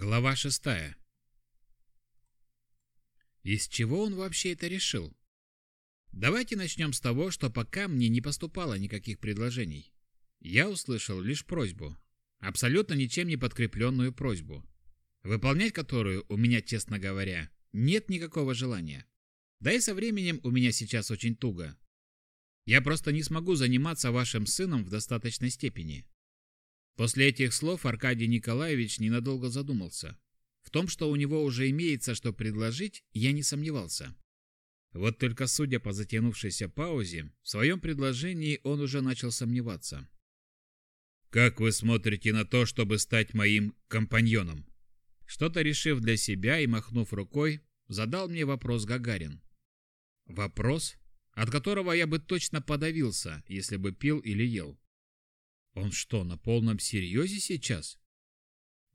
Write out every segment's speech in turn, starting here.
Глава шестая. Из чего он вообще это решил? Давайте начнем с того, что пока мне не поступало никаких предложений. Я услышал лишь просьбу, абсолютно ничем не подкрепленную просьбу, выполнять которую у меня, честно говоря, нет никакого желания. Да и со временем у меня сейчас очень туго. Я просто не смогу заниматься вашим сыном в достаточной степени. После этих слов Аркадий Николаевич ненадолго задумался. В том, что у него уже имеется что предложить, я не сомневался. Вот только судя по затянувшейся паузе, в своем предложении он уже начал сомневаться. «Как вы смотрите на то, чтобы стать моим компаньоном?» Что-то решив для себя и махнув рукой, задал мне вопрос Гагарин. Вопрос, от которого я бы точно подавился, если бы пил или ел. Он что, на полном серьезе сейчас?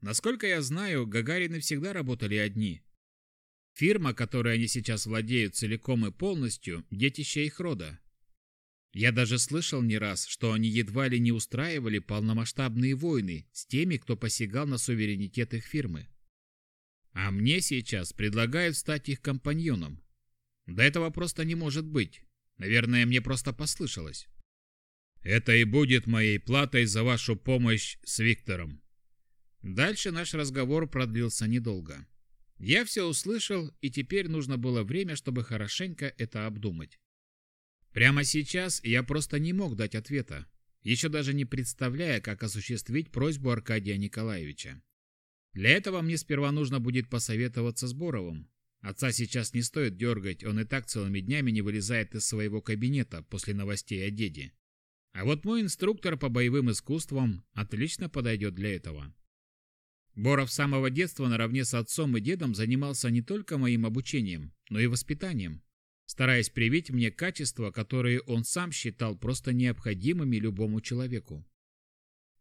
Насколько я знаю, Гагарины всегда работали одни. Фирма, которой они сейчас владеют целиком и полностью, детище их рода. Я даже слышал не раз, что они едва ли не устраивали полномасштабные войны с теми, кто посягал на суверенитет их фирмы. А мне сейчас предлагают стать их компаньоном. До этого просто не может быть. Наверное, мне просто послышалось. Это и будет моей платой за вашу помощь с Виктором. Дальше наш разговор продлился недолго. Я все услышал, и теперь нужно было время, чтобы хорошенько это обдумать. Прямо сейчас я просто не мог дать ответа, еще даже не представляя, как осуществить просьбу Аркадия Николаевича. Для этого мне сперва нужно будет посоветоваться с Боровым. Отца сейчас не стоит дергать, он и так целыми днями не вылезает из своего кабинета после новостей о деде. А вот мой инструктор по боевым искусствам отлично подойдет для этого. Боров с самого детства наравне с отцом и дедом занимался не только моим обучением, но и воспитанием, стараясь привить мне качества, которые он сам считал просто необходимыми любому человеку.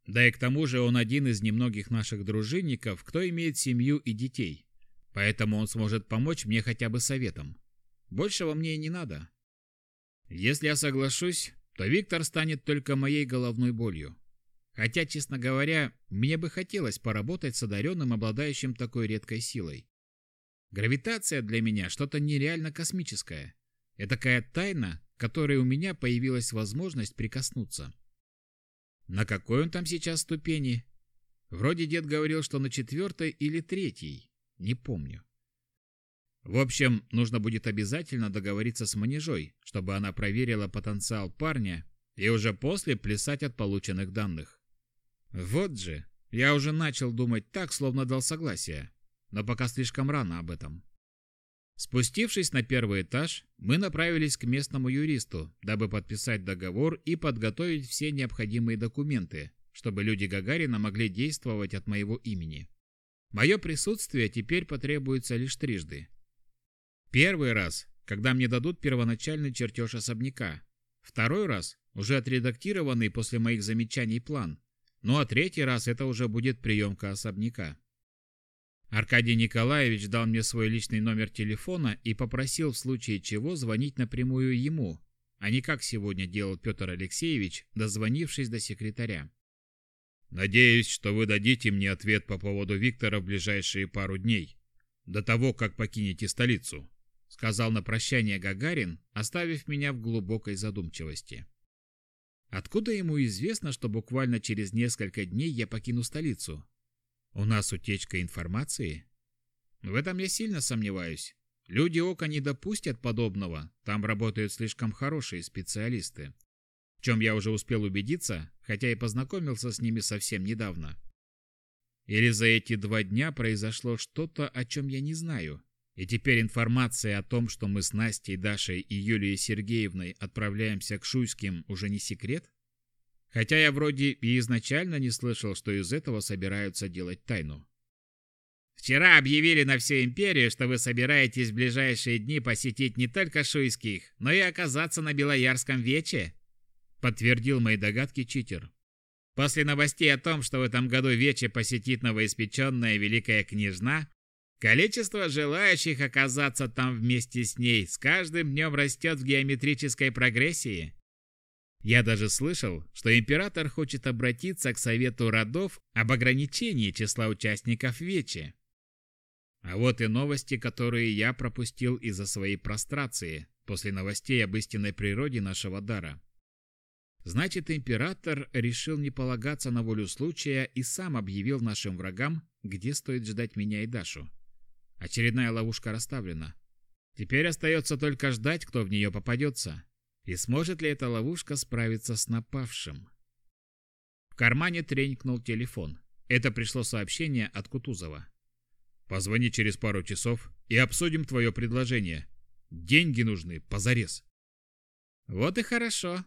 Да и к тому же он один из немногих наших дружинников, кто имеет семью и детей. Поэтому он сможет помочь мне хотя бы советом. Большего мне и не надо. Если я соглашусь, то Виктор станет только моей головной болью. Хотя, честно говоря, мне бы хотелось поработать с одаренным, обладающим такой редкой силой. Гравитация для меня что-то нереально космическое. Это такая тайна, которой у меня появилась возможность прикоснуться. На какой он там сейчас ступени? Вроде дед говорил, что на четвертой или третьей. Не помню. В общем, нужно будет обязательно договориться с манежой, чтобы она проверила потенциал парня и уже после плясать от полученных данных. Вот же, я уже начал думать так, словно дал согласие, но пока слишком рано об этом. Спустившись на первый этаж, мы направились к местному юристу, дабы подписать договор и подготовить все необходимые документы, чтобы люди Гагарина могли действовать от моего имени. Мое присутствие теперь потребуется лишь трижды. Первый раз, когда мне дадут первоначальный чертеж особняка. Второй раз, уже отредактированный после моих замечаний план. Ну а третий раз это уже будет приемка особняка. Аркадий Николаевич дал мне свой личный номер телефона и попросил в случае чего звонить напрямую ему, а не как сегодня делал Петр Алексеевич, дозвонившись до секретаря. «Надеюсь, что вы дадите мне ответ по поводу Виктора в ближайшие пару дней, до того, как покинете столицу», сказал на прощание Гагарин, оставив меня в глубокой задумчивости. Откуда ему известно, что буквально через несколько дней я покину столицу? У нас утечка информации? В этом я сильно сомневаюсь. Люди Ока не допустят подобного, там работают слишком хорошие специалисты. В чем я уже успел убедиться, хотя и познакомился с ними совсем недавно. Или за эти два дня произошло что-то, о чем я не знаю, и теперь информация о том, что мы с Настей, Дашей и Юлией Сергеевной отправляемся к Шуйским, уже не секрет? Хотя я вроде и изначально не слышал, что из этого собираются делать тайну. Вчера объявили на всю империю, что вы собираетесь в ближайшие дни посетить не только Шуйских, но и оказаться на Белоярском вече, подтвердил мои догадки читер. После новостей о том, что в этом году вече посетит новоиспеченная великая княжна, Количество желающих оказаться там вместе с ней с каждым днем растет в геометрической прогрессии. Я даже слышал, что император хочет обратиться к Совету родов об ограничении числа участников Вечи. А вот и новости, которые я пропустил из-за своей прострации после новостей об истинной природе нашего дара. Значит, император решил не полагаться на волю случая и сам объявил нашим врагам, где стоит ждать меня и Дашу. Очередная ловушка расставлена. Теперь остается только ждать, кто в нее попадется. И сможет ли эта ловушка справиться с напавшим? В кармане тренькнул телефон. Это пришло сообщение от Кутузова. «Позвони через пару часов и обсудим твое предложение. Деньги нужны позарез». «Вот и хорошо»,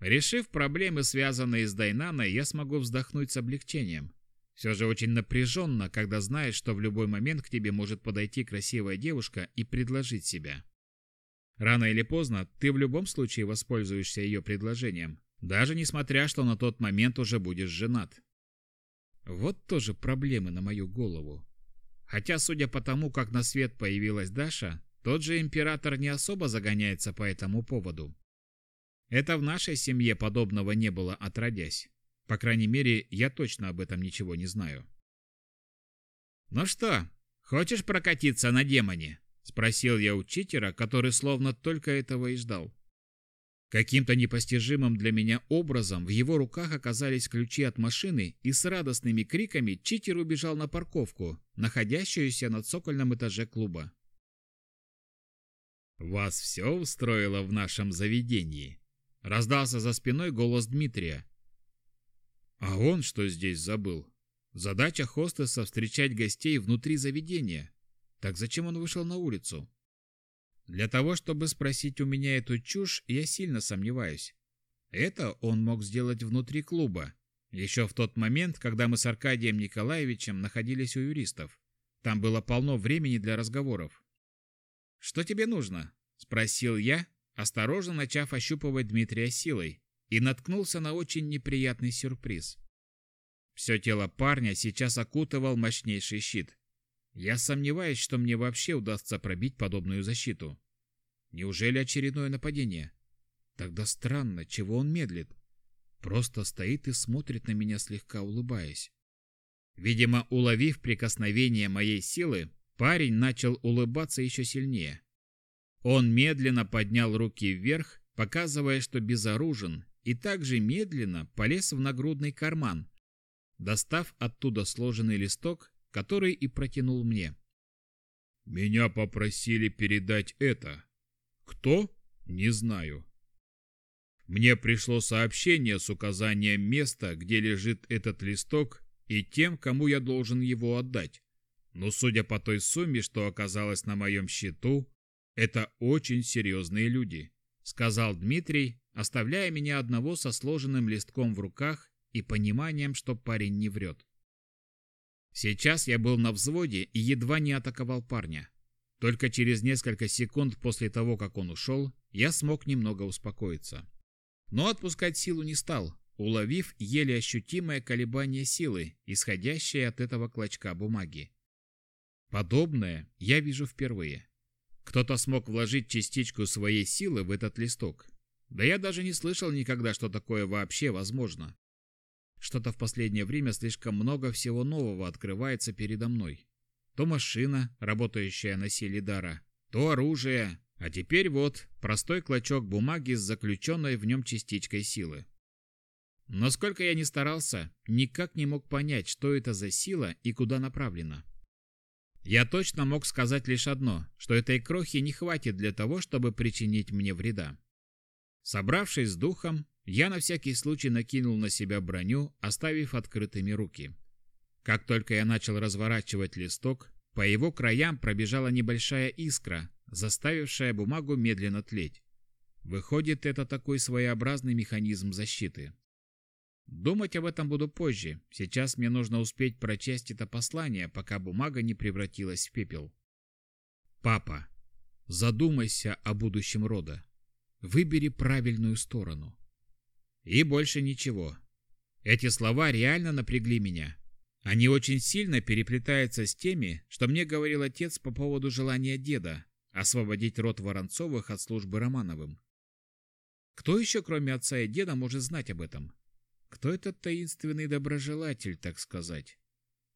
Решив проблемы, связанные с Дайнаной, я смогу вздохнуть с облегчением. Все же очень напряженно, когда знаешь, что в любой момент к тебе может подойти красивая девушка и предложить себя. Рано или поздно ты в любом случае воспользуешься ее предложением, даже несмотря, что на тот момент уже будешь женат. Вот тоже проблемы на мою голову. Хотя, судя по тому, как на свет появилась Даша, тот же император не особо загоняется по этому поводу. Это в нашей семье подобного не было отродясь. По крайней мере, я точно об этом ничего не знаю. «Ну что, хочешь прокатиться на демоне?» – спросил я у читера, который словно только этого и ждал. Каким-то непостижимым для меня образом в его руках оказались ключи от машины, и с радостными криками читер убежал на парковку, находящуюся на цокольном этаже клуба. «Вас все устроило в нашем заведении?» Раздался за спиной голос Дмитрия. А он что здесь забыл? Задача хостеса встречать гостей внутри заведения. Так зачем он вышел на улицу? Для того, чтобы спросить у меня эту чушь, я сильно сомневаюсь. Это он мог сделать внутри клуба, еще в тот момент, когда мы с Аркадием Николаевичем находились у юристов. Там было полно времени для разговоров. «Что тебе нужно?» – спросил я, осторожно начав ощупывать Дмитрия силой, и наткнулся на очень неприятный сюрприз. Все тело парня сейчас окутывал мощнейший щит. Я сомневаюсь, что мне вообще удастся пробить подобную защиту. Неужели очередное нападение? Тогда странно, чего он медлит. Просто стоит и смотрит на меня, слегка улыбаясь. Видимо, уловив прикосновение моей силы, парень начал улыбаться еще сильнее. Он медленно поднял руки вверх, показывая, что безоружен, и также медленно полез в нагрудный карман, достав оттуда сложенный листок, который и протянул мне. «Меня попросили передать это. Кто? Не знаю. Мне пришло сообщение с указанием места, где лежит этот листок, и тем, кому я должен его отдать. Но судя по той сумме, что оказалась на моем счету, это очень серьезные люди, сказал Дмитрий, оставляя меня одного со сложенным листком в руках и пониманием, что парень не врет. Сейчас я был на взводе и едва не атаковал парня. Только через несколько секунд после того, как он ушел, я смог немного успокоиться. Но отпускать силу не стал, уловив еле ощутимое колебание силы, исходящее от этого клочка бумаги. Подобное я вижу впервые. Кто-то смог вложить частичку своей силы в этот листок. Да я даже не слышал никогда, что такое вообще возможно. Что-то в последнее время слишком много всего нового открывается передо мной. То машина, работающая на силе дара, то оружие, а теперь вот простой клочок бумаги с заключенной в нем частичкой силы. Но сколько я ни старался, никак не мог понять, что это за сила и куда направлена. Я точно мог сказать лишь одно, что этой крохи не хватит для того, чтобы причинить мне вреда. Собравшись с духом, я на всякий случай накинул на себя броню, оставив открытыми руки. Как только я начал разворачивать листок, по его краям пробежала небольшая искра, заставившая бумагу медленно тлеть. Выходит, это такой своеобразный механизм защиты. Думать об этом буду позже. Сейчас мне нужно успеть прочесть это послание, пока бумага не превратилась в пепел. Папа, задумайся о будущем рода. Выбери правильную сторону. И больше ничего. Эти слова реально напрягли меня. Они очень сильно переплетаются с теми, что мне говорил отец по поводу желания деда освободить род Воронцовых от службы Романовым. Кто еще, кроме отца и деда, может знать об этом? Кто этот таинственный доброжелатель, так сказать?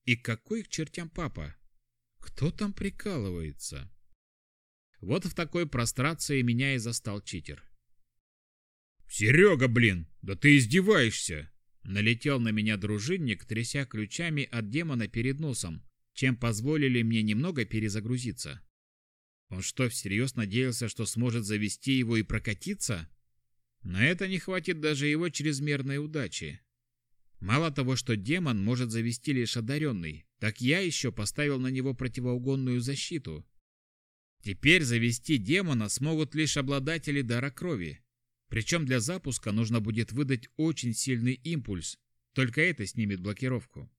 И какой к чертям папа? Кто там прикалывается? Вот в такой прострации меня и застал читер. «Серега, блин, да ты издеваешься!» Налетел на меня дружинник, тряся ключами от демона перед носом, чем позволили мне немного перезагрузиться. Он что, всерьез надеялся, что сможет завести его и прокатиться? На это не хватит даже его чрезмерной удачи. Мало того, что демон может завести лишь одаренный, так я еще поставил на него противоугонную защиту. Теперь завести демона смогут лишь обладатели дара крови. Причем для запуска нужно будет выдать очень сильный импульс, только это снимет блокировку.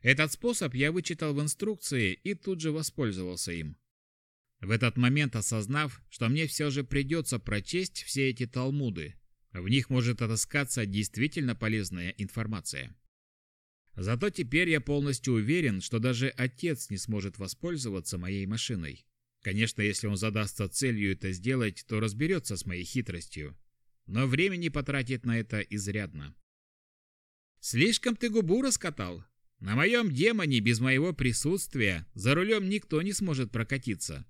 Этот способ я вычитал в инструкции и тут же воспользовался им. В этот момент осознав, что мне все же придется прочесть все эти талмуды, в них может отыскаться действительно полезная информация. Зато теперь я полностью уверен, что даже отец не сможет воспользоваться моей машиной. Конечно, если он задастся целью это сделать, то разберется с моей хитростью. Но времени потратит на это изрядно. Слишком ты губу раскатал. На моем демоне без моего присутствия за рулем никто не сможет прокатиться.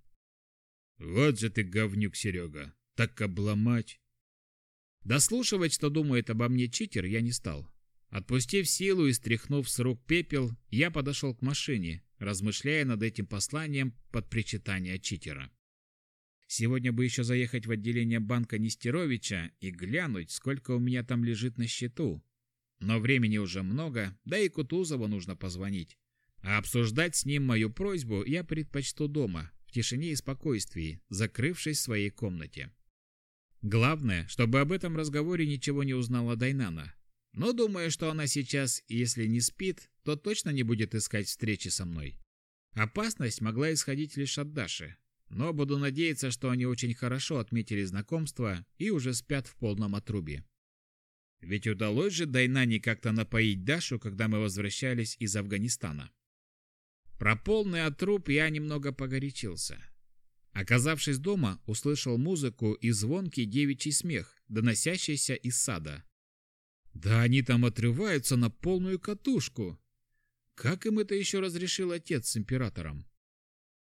Вот же ты говнюк, Серега. Так обломать. Дослушивать, что думает обо мне читер, я не стал. Отпустив силу и стряхнув с рук пепел, я подошел к машине, размышляя над этим посланием под причитание читера. Сегодня бы еще заехать в отделение банка Нестеровича и глянуть, сколько у меня там лежит на счету. Но времени уже много, да и Кутузову нужно позвонить. А обсуждать с ним мою просьбу я предпочту дома, в тишине и спокойствии, закрывшись в своей комнате. Главное, чтобы об этом разговоре ничего не узнала Дайнана. Но думаю, что она сейчас, если не спит, то точно не будет искать встречи со мной. Опасность могла исходить лишь от Даши. Но буду надеяться, что они очень хорошо отметили знакомство и уже спят в полном отрубе. Ведь удалось же Дайнане как-то напоить Дашу, когда мы возвращались из Афганистана. Про полный отруб я немного погорячился. Оказавшись дома, услышал музыку и звонкий девичий смех, доносящийся из сада. Да они там отрываются на полную катушку. Как им это еще разрешил отец с императором?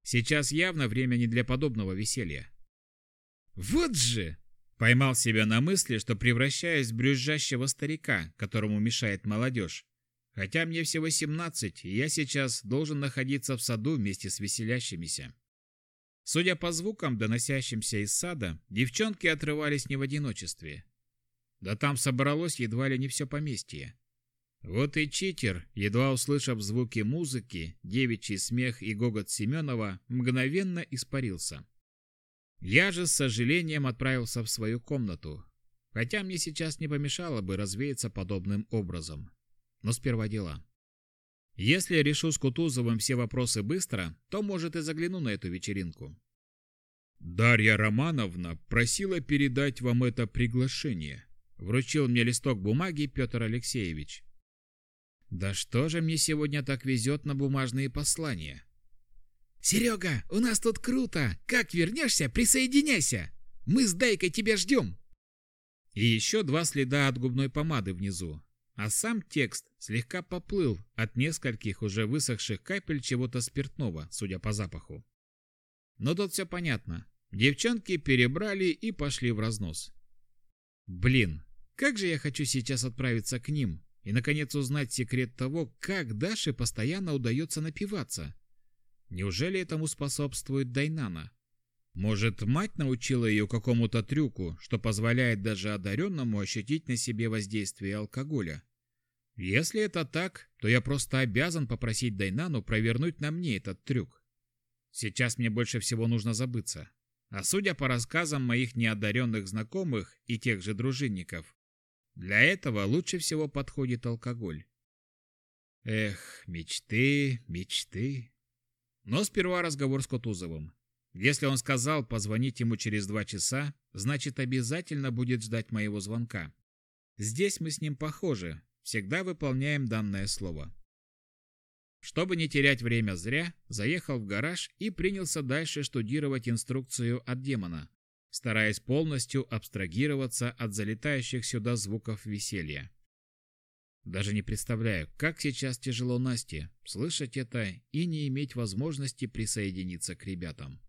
Сейчас явно время не для подобного веселья. Вот же! Поймал себя на мысли, что превращаюсь в брюзжащего старика, которому мешает молодежь. Хотя мне всего 17, и я сейчас должен находиться в саду вместе с веселящимися. Судя по звукам, доносящимся из сада, девчонки отрывались не в одиночестве. Да там собралось едва ли не все поместье. Вот и читер, едва услышав звуки музыки, девичий смех и гогот Семенова, мгновенно испарился. Я же с сожалением отправился в свою комнату, хотя мне сейчас не помешало бы развеяться подобным образом. Но сперва дела. Если решу с Кутузовым все вопросы быстро, то, может, и загляну на эту вечеринку. Дарья Романовна просила передать вам это приглашение. Вручил мне листок бумаги Петр Алексеевич. Да что же мне сегодня так везет на бумажные послания? Серега, у нас тут круто! Как вернешься, присоединяйся! Мы с Дайкой тебя ждем! И еще два следа от губной помады внизу, а сам текст слегка поплыл от нескольких уже высохших капель чего-то спиртного, судя по запаху. Но тут все понятно. Девчонки перебрали и пошли в разнос. Блин, как же я хочу сейчас отправиться к ним и, наконец, узнать секрет того, как Даше постоянно удается напиваться. Неужели этому способствует Дайнана? Может, мать научила ее какому-то трюку, что позволяет даже одаренному ощутить на себе воздействие алкоголя? Если это так, то я просто обязан попросить Дайнану провернуть на мне этот трюк. Сейчас мне больше всего нужно забыться. А судя по рассказам моих неодаренных знакомых и тех же дружинников, для этого лучше всего подходит алкоголь. Эх, мечты, мечты. Но сперва разговор с Кутузовым. Если он сказал позвонить ему через два часа, значит обязательно будет ждать моего звонка. Здесь мы с ним похожи, всегда выполняем данное слово. Чтобы не терять время зря, заехал в гараж и принялся дальше штудировать инструкцию от демона, стараясь полностью абстрагироваться от залетающих сюда звуков веселья. Даже не представляю, как сейчас тяжело Насте слышать это и не иметь возможности присоединиться к ребятам.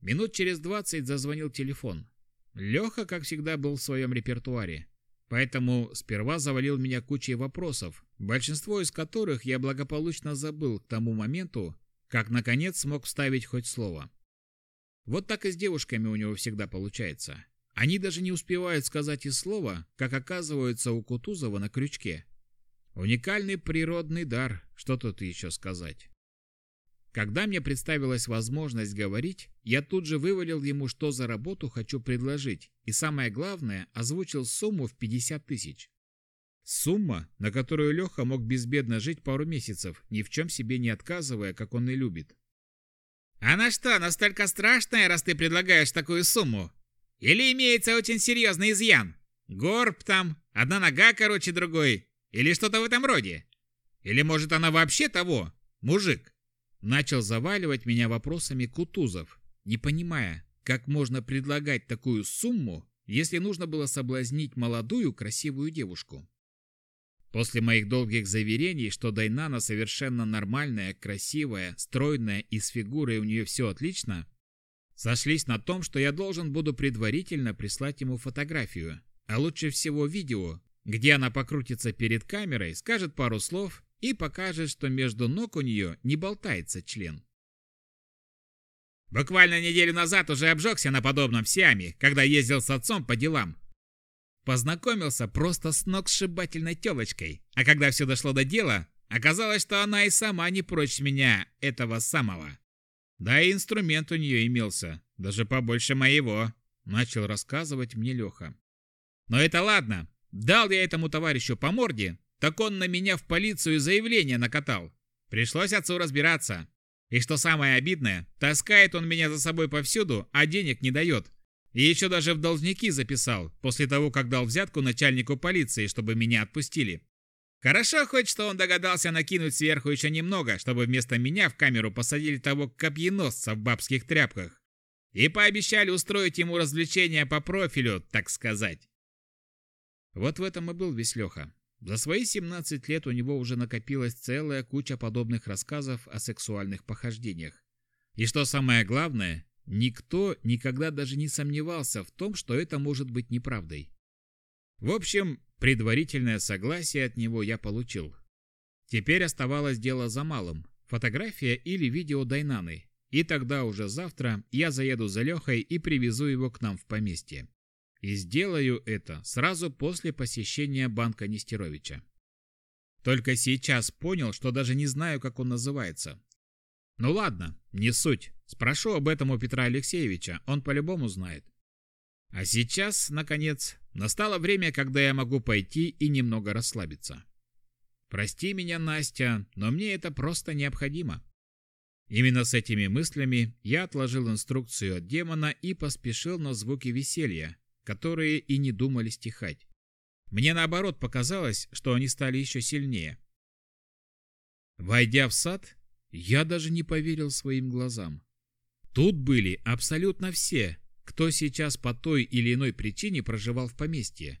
Минут через двадцать зазвонил телефон. Леха, как всегда, был в своем репертуаре. Поэтому сперва завалил меня кучей вопросов, большинство из которых я благополучно забыл к тому моменту, как наконец смог вставить хоть слово. Вот так и с девушками у него всегда получается. Они даже не успевают сказать и слова, как оказываются у Кутузова на крючке. Уникальный природный дар, что тут еще сказать. Когда мне представилась возможность говорить, я тут же вывалил ему, что за работу хочу предложить, и самое главное, озвучил сумму в 50 тысяч. Сумма, на которую Леха мог безбедно жить пару месяцев, ни в чем себе не отказывая, как он и любит. «Она что, настолько страшная, раз ты предлагаешь такую сумму?» Или имеется очень серьезный изъян? Горб там, одна нога короче другой, или что-то в этом роде? Или может она вообще того, мужик? Начал заваливать меня вопросами Кутузов, не понимая, как можно предлагать такую сумму, если нужно было соблазнить молодую красивую девушку. После моих долгих заверений, что Дайнана совершенно нормальная, красивая, стройная и с фигурой у нее все отлично, Сошлись на том, что я должен буду предварительно прислать ему фотографию, а лучше всего видео, где она покрутится перед камерой, скажет пару слов и покажет, что между ног у нее не болтается член. Буквально неделю назад уже обжегся на подобном в Сиаме, когда ездил с отцом по делам. Познакомился просто с ног сшибательной телочкой, а когда все дошло до дела, оказалось, что она и сама не прочь меня, этого самого. Да и инструмент у нее имелся, даже побольше моего, начал рассказывать мне Леха. Но это ладно. Дал я этому товарищу по морде, так он на меня в полицию заявление накатал. Пришлось отцу разбираться. И что самое обидное, таскает он меня за собой повсюду, а денег не дает. И еще даже в должники записал, после того, как дал взятку начальнику полиции, чтобы меня отпустили. Хорошо хоть, что он догадался накинуть сверху еще немного, чтобы вместо меня в камеру посадили того копьеносца в бабских тряпках. И пообещали устроить ему развлечения по профилю, так сказать. Вот в этом и был весь Леха. За свои 17 лет у него уже накопилась целая куча подобных рассказов о сексуальных похождениях. И что самое главное, никто никогда даже не сомневался в том, что это может быть неправдой. В общем, Предварительное согласие от него я получил. Теперь оставалось дело за малым – фотография или видео Дайнаны. И тогда уже завтра я заеду за Лехой и привезу его к нам в поместье. И сделаю это сразу после посещения банка Нестеровича. Только сейчас понял, что даже не знаю, как он называется. Ну ладно, не суть. Спрошу об этом у Петра Алексеевича, он по-любому знает. А сейчас, наконец, настало время, когда я могу пойти и немного расслабиться. Прости меня, Настя, но мне это просто необходимо. Именно с этими мыслями я отложил инструкцию от демона и поспешил на звуки веселья, которые и не думали стихать. Мне наоборот показалось, что они стали еще сильнее. Войдя в сад, я даже не поверил своим глазам. Тут были абсолютно все, кто сейчас по той или иной причине проживал в поместье.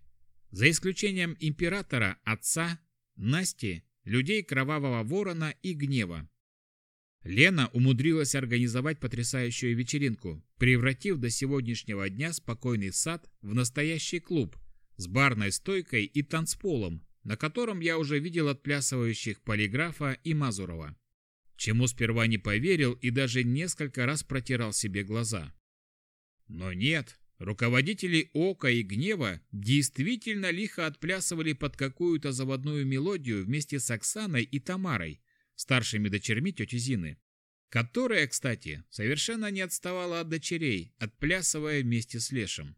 За исключением императора, отца, Насти, людей Кровавого Ворона и Гнева. Лена умудрилась организовать потрясающую вечеринку, превратив до сегодняшнего дня спокойный сад в настоящий клуб с барной стойкой и танцполом, на котором я уже видел отплясывающих Полиграфа и Мазурова. Чему сперва не поверил и даже несколько раз протирал себе глаза. Но нет, руководители Ока и Гнева действительно лихо отплясывали под какую-то заводную мелодию вместе с Оксаной и Тамарой, старшими дочерьми тети Зины, которая, кстати, совершенно не отставала от дочерей, отплясывая вместе с Лешем.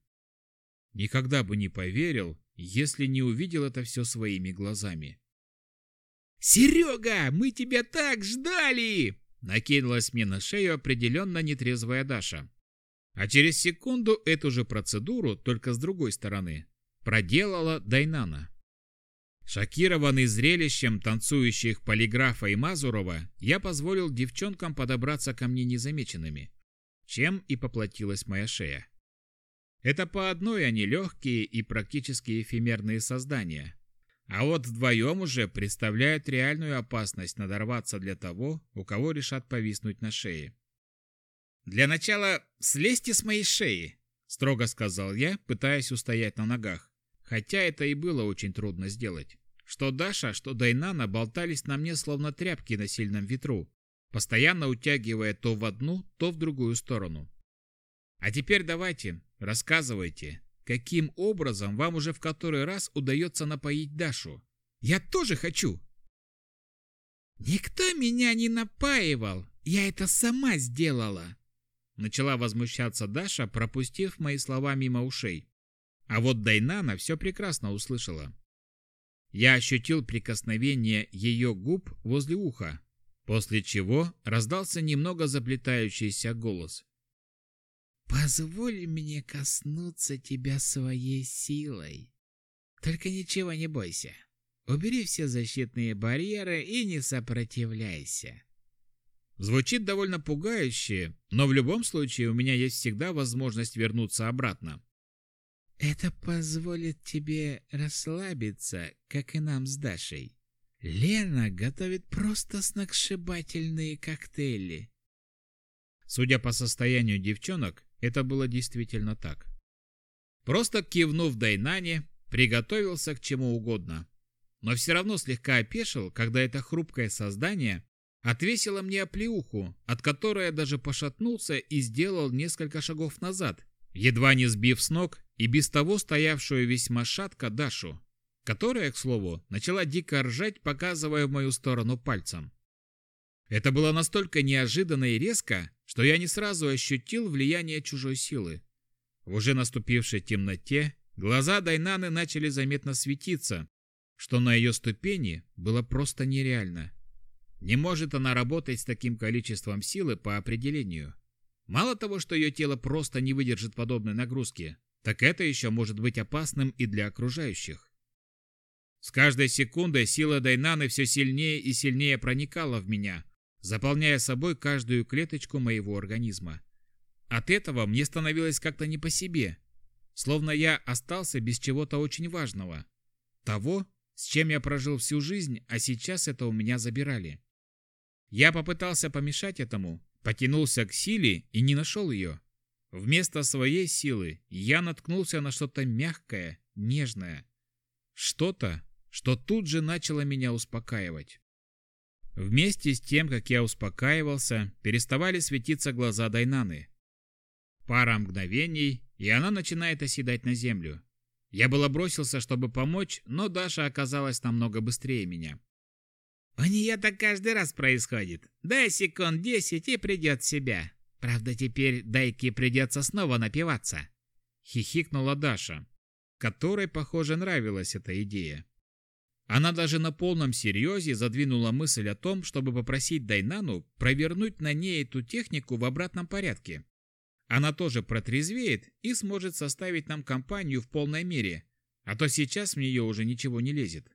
Никогда бы не поверил, если не увидел это все своими глазами. «Серега, мы тебя так ждали!» Накинулась мне на шею определенно нетрезвая Даша. А через секунду эту же процедуру, только с другой стороны, проделала Дайнана. Шокированный зрелищем танцующих полиграфа и Мазурова, я позволил девчонкам подобраться ко мне незамеченными, чем и поплатилась моя шея. Это по одной они легкие и практически эфемерные создания. А вот вдвоем уже представляют реальную опасность надорваться для того, у кого решат повиснуть на шее. «Для начала слезьте с моей шеи», — строго сказал я, пытаясь устоять на ногах. Хотя это и было очень трудно сделать. Что Даша, что Дайнана болтались на мне словно тряпки на сильном ветру, постоянно утягивая то в одну, то в другую сторону. А теперь давайте, рассказывайте, каким образом вам уже в который раз удается напоить Дашу? Я тоже хочу. Никто меня не напаивал, я это сама сделала. Начала возмущаться Даша, пропустив мои слова мимо ушей. А вот Дайнана все прекрасно услышала. Я ощутил прикосновение ее губ возле уха, после чего раздался немного заплетающийся голос. «Позволь мне коснуться тебя своей силой. Только ничего не бойся. Убери все защитные барьеры и не сопротивляйся». Звучит довольно пугающе, но в любом случае у меня есть всегда возможность вернуться обратно. Это позволит тебе расслабиться, как и нам с Дашей. Лена готовит просто сногсшибательные коктейли. Судя по состоянию девчонок, это было действительно так. Просто кивнув Дайнане, приготовился к чему угодно. Но все равно слегка опешил, когда это хрупкое создание отвесило мне оплеуху, от которой я даже пошатнулся и сделал несколько шагов назад, едва не сбив с ног и без того стоявшую весьма шатко Дашу, которая, к слову, начала дико ржать, показывая в мою сторону пальцем. Это было настолько неожиданно и резко, что я не сразу ощутил влияние чужой силы. В уже наступившей темноте глаза Дайнаны начали заметно светиться, что на ее ступени было просто нереально. Не может она работать с таким количеством силы по определению. Мало того, что ее тело просто не выдержит подобной нагрузки, так это еще может быть опасным и для окружающих. С каждой секундой сила Дайнаны все сильнее и сильнее проникала в меня, заполняя собой каждую клеточку моего организма. От этого мне становилось как-то не по себе, словно я остался без чего-то очень важного. Того, с чем я прожил всю жизнь, а сейчас это у меня забирали. Я попытался помешать этому, потянулся к силе и не нашел ее. Вместо своей силы я наткнулся на что-то мягкое, нежное. Что-то, что тут же начало меня успокаивать. Вместе с тем, как я успокаивался, переставали светиться глаза Дайнаны. Пара мгновений, и она начинает оседать на землю. Я было бросился, чтобы помочь, но Даша оказалась намного быстрее меня. «У нее так каждый раз происходит. Дай секунд десять и придет в себя. Правда, теперь Дайке придется снова напиваться. Хихикнула Даша, которой, похоже, нравилась эта идея. Она даже на полном серьезе задвинула мысль о том, чтобы попросить Дайнану провернуть на ней эту технику в обратном порядке. Она тоже протрезвеет и сможет составить нам компанию в полной мере, а то сейчас в нее уже ничего не лезет.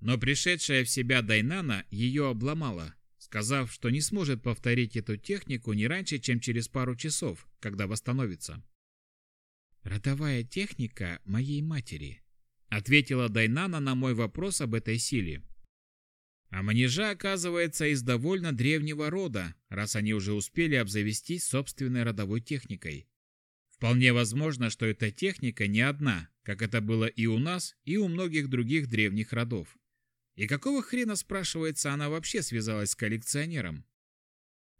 Но пришедшая в себя Дайнана ее обломала сказав, что не сможет повторить эту технику не раньше, чем через пару часов, когда восстановится. «Родовая техника моей матери», — ответила Дайнана на мой вопрос об этой силе. А манежа, оказывается, из довольно древнего рода, раз они уже успели обзавестись собственной родовой техникой. Вполне возможно, что эта техника не одна, как это было и у нас, и у многих других древних родов. И какого хрена, спрашивается, она вообще связалась с коллекционером?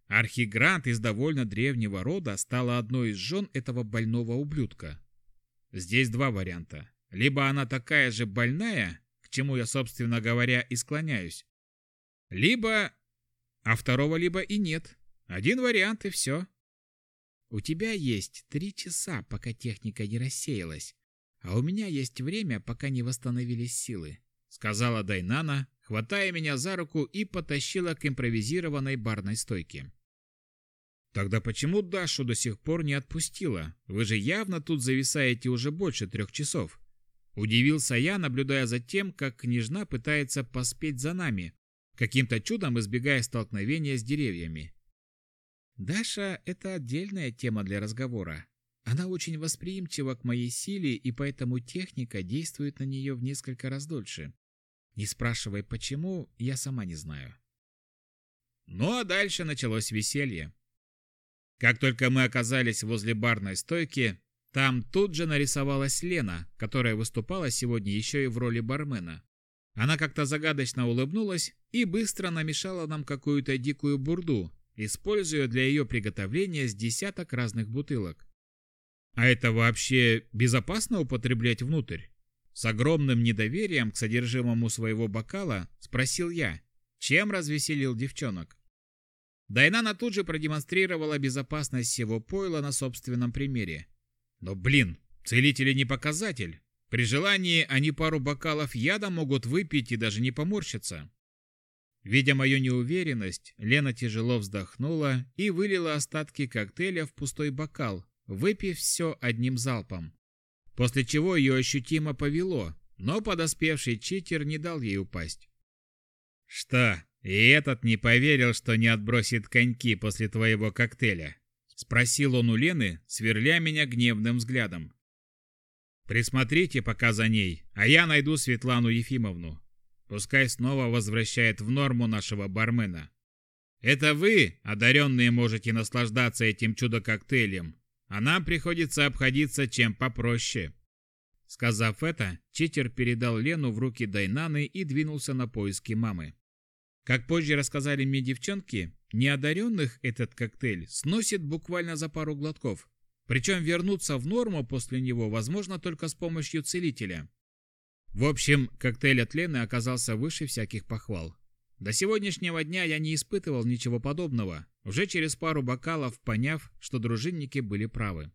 Архигрант из довольно древнего рода стала одной из жен этого больного ублюдка. Здесь два варианта. Либо она такая же больная, к чему я, собственно говоря, и склоняюсь. Либо... А второго либо и нет. Один вариант и все. У тебя есть три часа, пока техника не рассеялась. А у меня есть время, пока не восстановились силы сказала Дайнана, хватая меня за руку и потащила к импровизированной барной стойке. Тогда почему Дашу до сих пор не отпустила? Вы же явно тут зависаете уже больше трех часов. Удивился я, наблюдая за тем, как княжна пытается поспеть за нами, каким-то чудом избегая столкновения с деревьями. Даша – это отдельная тема для разговора. Она очень восприимчива к моей силе, и поэтому техника действует на нее в несколько раз дольше. Не спрашивай почему, я сама не знаю. Ну а дальше началось веселье. Как только мы оказались возле барной стойки, там тут же нарисовалась Лена, которая выступала сегодня еще и в роли бармена. Она как-то загадочно улыбнулась и быстро намешала нам какую-то дикую бурду, используя для ее приготовления с десяток разных бутылок. А это вообще безопасно употреблять внутрь? С огромным недоверием к содержимому своего бокала спросил я, чем развеселил девчонок. Дайнана тут же продемонстрировала безопасность всего пойла на собственном примере. Но, блин, целители не показатель. При желании они пару бокалов яда могут выпить и даже не поморщиться. Видя мою неуверенность, Лена тяжело вздохнула и вылила остатки коктейля в пустой бокал, выпив все одним залпом. После чего ее ощутимо повело, но подоспевший читер не дал ей упасть. «Что, и этот не поверил, что не отбросит коньки после твоего коктейля?» Спросил он у Лены, сверля меня гневным взглядом. «Присмотрите пока за ней, а я найду Светлану Ефимовну. Пускай снова возвращает в норму нашего бармена. Это вы, одаренные, можете наслаждаться этим чудо-коктейлем, а нам приходится обходиться чем попроще». Сказав это, читер передал Лену в руки Дайнаны и двинулся на поиски мамы. Как позже рассказали мне девчонки, неодаренных этот коктейль сносит буквально за пару глотков. Причем вернуться в норму после него возможно только с помощью целителя. В общем, коктейль от Лены оказался выше всяких похвал. До сегодняшнего дня я не испытывал ничего подобного, уже через пару бокалов поняв, что дружинники были правы.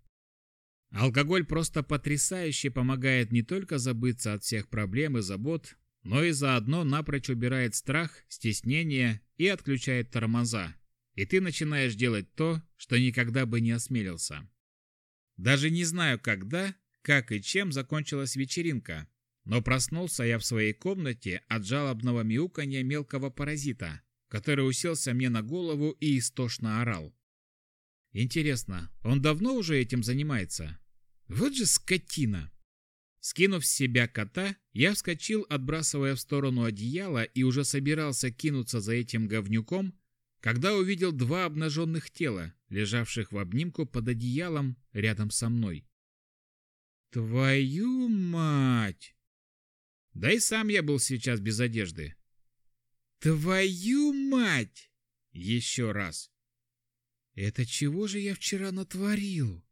Алкоголь просто потрясающе помогает не только забыться от всех проблем и забот, но и заодно напрочь убирает страх, стеснение и отключает тормоза. И ты начинаешь делать то, что никогда бы не осмелился. Даже не знаю, когда, как и чем закончилась вечеринка, но проснулся я в своей комнате от жалобного мяуканья мелкого паразита, который уселся мне на голову и истошно орал. Интересно, он давно уже этим занимается? Вот же скотина! Скинув с себя кота, я вскочил, отбрасывая в сторону одеяло, и уже собирался кинуться за этим говнюком, когда увидел два обнаженных тела, лежавших в обнимку под одеялом рядом со мной. Твою мать! Да и сам я был сейчас без одежды. Твою мать! Еще раз. Это чего же я вчера натворил?